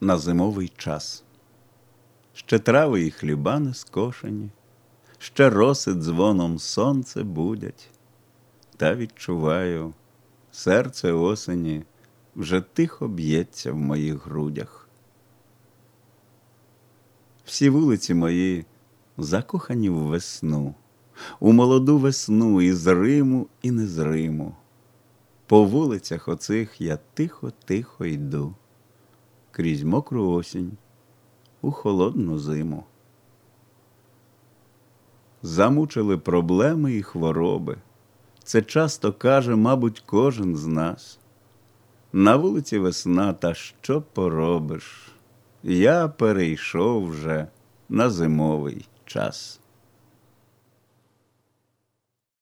на зимовий час. Ще трави і хліба не скошені, ще роси дзвоном сонце будять, та відчуваю, серце осені вже тихо б'ється в моїх грудях. Всі вулиці мої закохані в весну, у молоду весну і з Риму. По вулицях оцих я тихо-тихо йду, крізь мокру осінь у холодну зиму. Замучили проблеми і хвороби. Це часто каже, мабуть, кожен з нас. На вулиці весна, та що поробиш? Я перейшов вже на зимовий час.